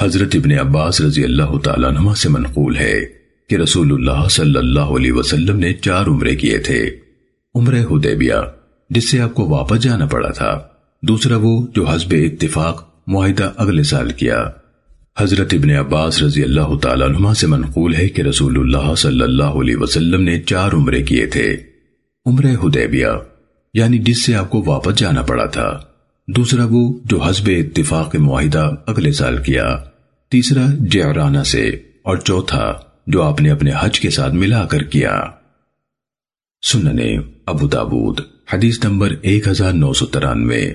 حضرت ابن عباس رضی اللہ تعالیٰ عنہ سے منقول ہے کہ رسول اللہ صلی اللہ علیہ وسلم نے چار عمرے کیے تھے۔ عمرہ حدیبیہ، جس سے آپ کو واپس جانا پڑا تھا۔ دوسرا وہ جو حسب اتفاق معاہدہ اگلے سال کیا۔ حضرت ابن عباس رضی اللہ تعالیٰ عنہ سے منقول ہے کہ رسول اللہ صلی اللہ علیہ وسلم نے چار عمرے کیے تھے۔ عمرہ حدیبیہ یعنی جس سے آپ کو واپس جانا پڑا تھا۔ دوسرا وہ جو حسب اتفاق معاہدہ اگلے سال کیا، تیسرا جعرانہ سے، اور چوتھا جو آپ نے اپنے حج کے ساتھ ملا کر کیا۔ سننے ابو داود، حدیث نمبر ایک ہزار نو سو ترانوے۔